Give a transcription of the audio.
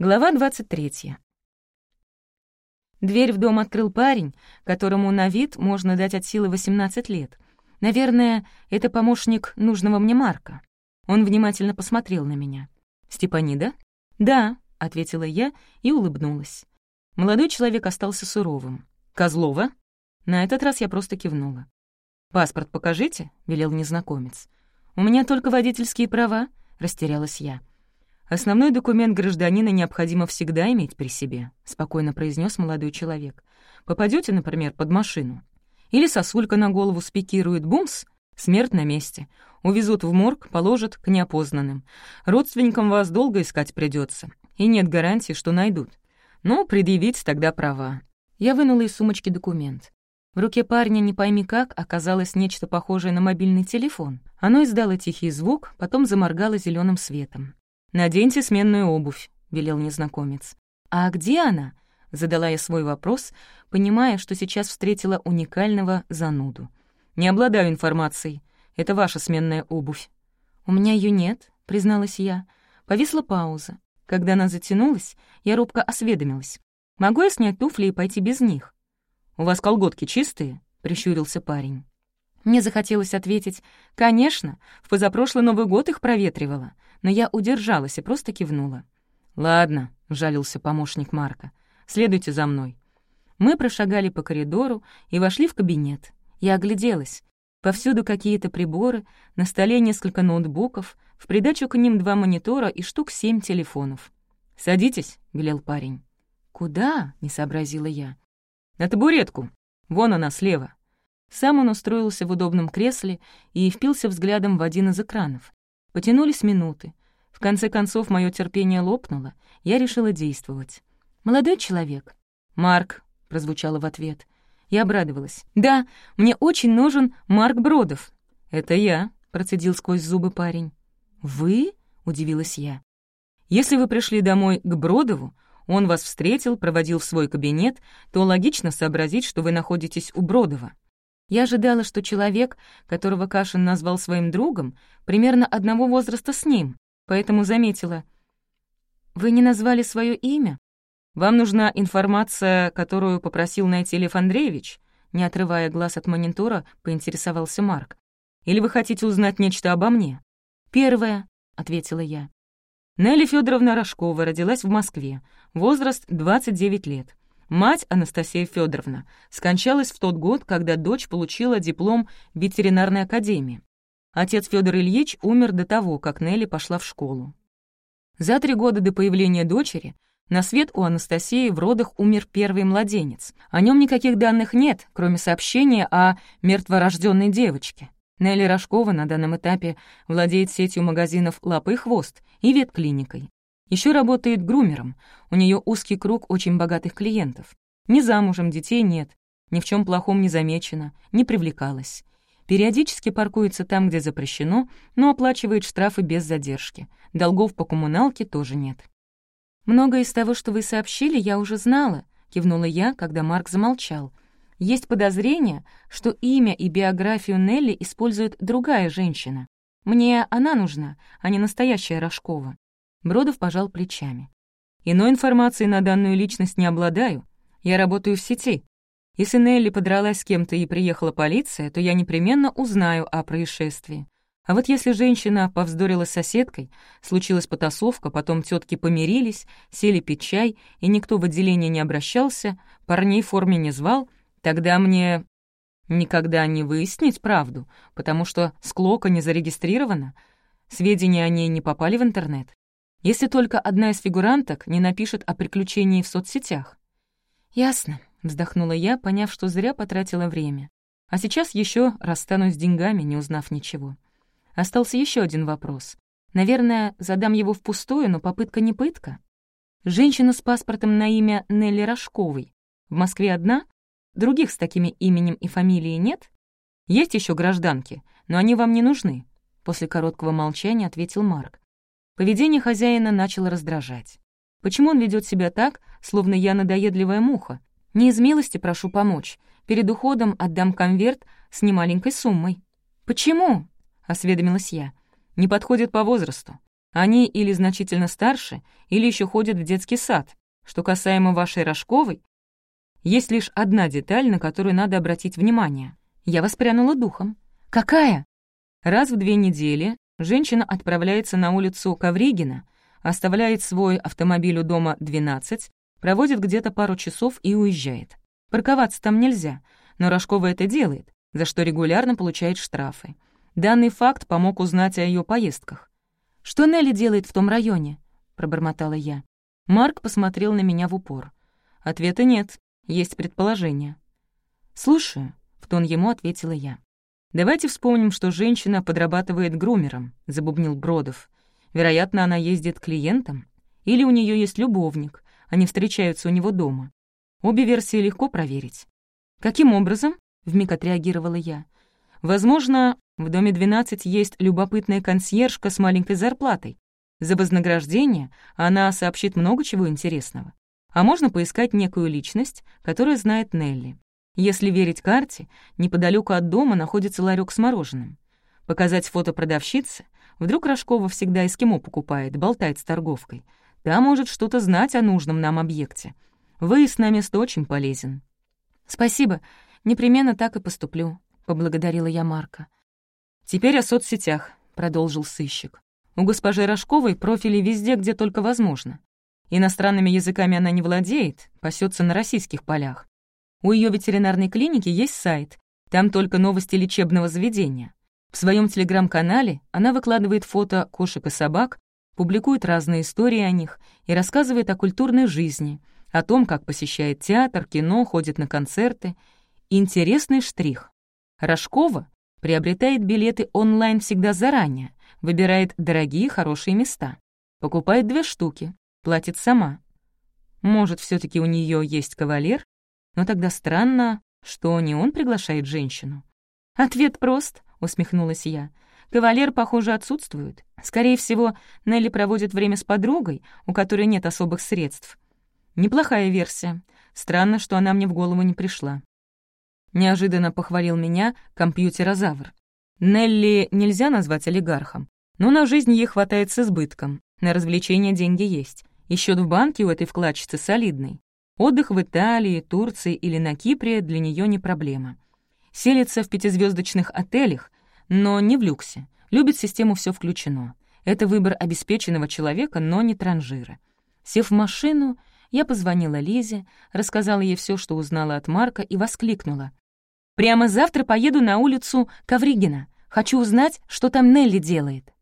Глава 23. Дверь в дом открыл парень, которому на вид можно дать от силы 18 лет. Наверное, это помощник нужного мне Марка. Он внимательно посмотрел на меня. «Степанида?» «Да», — ответила я и улыбнулась. Молодой человек остался суровым. «Козлова?» На этот раз я просто кивнула. «Паспорт покажите», — велел незнакомец. «У меня только водительские права», — растерялась я. «Основной документ гражданина необходимо всегда иметь при себе», — спокойно произнес молодой человек. Попадете, например, под машину. Или сосулька на голову спикирует бумс, смерть на месте. Увезут в морг, положат к неопознанным. Родственникам вас долго искать придется, и нет гарантии, что найдут. Но предъявить тогда права. Я вынула из сумочки документ. В руке парня, не пойми как, оказалось нечто похожее на мобильный телефон. Оно издало тихий звук, потом заморгало зеленым светом. «Наденьте сменную обувь», — велел незнакомец. «А где она?» — задала я свой вопрос, понимая, что сейчас встретила уникального зануду. «Не обладаю информацией. Это ваша сменная обувь». «У меня ее нет», — призналась я. Повисла пауза. Когда она затянулась, я робко осведомилась. «Могу я снять туфли и пойти без них?» «У вас колготки чистые?» — прищурился парень. Мне захотелось ответить «Конечно, в позапрошлый Новый год их проветривала», но я удержалась и просто кивнула. «Ладно», — жалился помощник Марка, — «следуйте за мной». Мы прошагали по коридору и вошли в кабинет. Я огляделась. Повсюду какие-то приборы, на столе несколько ноутбуков, в придачу к ним два монитора и штук семь телефонов. «Садитесь», — велел парень. «Куда?» — не сообразила я. «На табуретку. Вон она слева». Сам он устроился в удобном кресле и впился взглядом в один из экранов. Потянулись минуты. В конце концов, мое терпение лопнуло. Я решила действовать. «Молодой человек». «Марк», — прозвучало в ответ. Я обрадовалась. «Да, мне очень нужен Марк Бродов». «Это я», — процедил сквозь зубы парень. «Вы?» — удивилась я. «Если вы пришли домой к Бродову, он вас встретил, проводил в свой кабинет, то логично сообразить, что вы находитесь у Бродова. Я ожидала, что человек, которого Кашин назвал своим другом, примерно одного возраста с ним, поэтому заметила. «Вы не назвали свое имя? Вам нужна информация, которую попросил найти Лев Андреевич?» Не отрывая глаз от монитора, поинтересовался Марк. «Или вы хотите узнать нечто обо мне?» «Первое», — ответила я. Нелли Федоровна Рожкова родилась в Москве, возраст 29 лет. Мать Анастасия Федоровна скончалась в тот год, когда дочь получила диплом ветеринарной академии. Отец Федор Ильич умер до того, как Нелли пошла в школу. За три года до появления дочери на свет у Анастасии в родах умер первый младенец. О нем никаких данных нет, кроме сообщения о мертворожденной девочке. Нелли Рожкова на данном этапе владеет сетью магазинов «Лапы и хвост» и ветклиникой. Еще работает грумером. У нее узкий круг очень богатых клиентов. Ни замужем, детей нет. Ни в чем плохом не замечено, не привлекалась. Периодически паркуется там, где запрещено, но оплачивает штрафы без задержки. Долгов по коммуналке тоже нет. «Многое из того, что вы сообщили, я уже знала», — кивнула я, когда Марк замолчал. «Есть подозрение, что имя и биографию Нелли использует другая женщина. Мне она нужна, а не настоящая Рожкова. Бродов пожал плечами. «Иной информации на данную личность не обладаю. Я работаю в сети. Если Нелли подралась с кем-то и приехала полиция, то я непременно узнаю о происшествии. А вот если женщина повздорила с соседкой, случилась потасовка, потом тетки помирились, сели пить чай, и никто в отделение не обращался, парней в форме не звал, тогда мне никогда не выяснить правду, потому что склока не зарегистрирована, сведения о ней не попали в интернет если только одна из фигуранток не напишет о приключении в соцсетях. «Ясно», — вздохнула я, поняв, что зря потратила время. А сейчас еще расстанусь с деньгами, не узнав ничего. Остался еще один вопрос. Наверное, задам его впустую, но попытка не пытка. Женщина с паспортом на имя Нелли Рожковой. В Москве одна? Других с такими именем и фамилией нет? Есть еще гражданки, но они вам не нужны. После короткого молчания ответил Марк. Поведение хозяина начало раздражать. Почему он ведет себя так, словно я надоедливая муха? Не из милости прошу помочь. Перед уходом отдам конверт с немаленькой суммой. «Почему?» — осведомилась я. «Не подходит по возрасту. Они или значительно старше, или еще ходят в детский сад. Что касаемо вашей Рожковой, есть лишь одна деталь, на которую надо обратить внимание. Я воспрянула духом. «Какая?» Раз в две недели женщина отправляется на улицу Ковригина, оставляет свой автомобиль у дома 12, проводит где-то пару часов и уезжает. Парковаться там нельзя, но Рожкова это делает, за что регулярно получает штрафы. Данный факт помог узнать о ее поездках. «Что Нелли делает в том районе?» — пробормотала я. Марк посмотрел на меня в упор. Ответа нет, есть предположение. «Слушаю», — в тон ему ответила я. «Давайте вспомним, что женщина подрабатывает грумером», — забубнил Бродов. «Вероятно, она ездит клиентам. Или у нее есть любовник, они встречаются у него дома. Обе версии легко проверить». «Каким образом?» — вмиг отреагировала я. «Возможно, в доме 12 есть любопытная консьержка с маленькой зарплатой. За вознаграждение она сообщит много чего интересного. А можно поискать некую личность, которая знает Нелли. Если верить карте, неподалеку от дома находится ларек с мороженым. Показать фото продавщицы, вдруг Рожкова всегда эскимо покупает, болтает с торговкой. Та может что-то знать о нужном нам объекте. Выезд на место очень полезен. «Спасибо, непременно так и поступлю», — поблагодарила я Марка. «Теперь о соцсетях», — продолжил сыщик. «У госпожи Рожковой профили везде, где только возможно. Иностранными языками она не владеет, пасется на российских полях. У ее ветеринарной клиники есть сайт, там только новости лечебного заведения. В своем телеграм-канале она выкладывает фото кошек и собак, публикует разные истории о них и рассказывает о культурной жизни, о том, как посещает театр, кино, ходит на концерты. Интересный штрих. Рожкова приобретает билеты онлайн всегда заранее, выбирает дорогие хорошие места, покупает две штуки, платит сама. Может, все таки у нее есть кавалер? Но тогда странно, что не он приглашает женщину. «Ответ прост», — усмехнулась я. «Кавалер, похоже, отсутствует. Скорее всего, Нелли проводит время с подругой, у которой нет особых средств. Неплохая версия. Странно, что она мне в голову не пришла. Неожиданно похвалил меня компьютерозавр. Нелли нельзя назвать олигархом, но на жизнь ей хватает с избытком. На развлечения деньги есть. И счет в банке у этой вкладчицы солидный. Отдых в Италии, Турции или на Кипре для нее не проблема. Селится в пятизвездочных отелях, но не в люксе. Любит систему «все включено». Это выбор обеспеченного человека, но не транжира. Сев в машину, я позвонила Лизе, рассказала ей все, что узнала от Марка, и воскликнула. Прямо завтра поеду на улицу Ковригина. Хочу узнать, что там Нелли делает.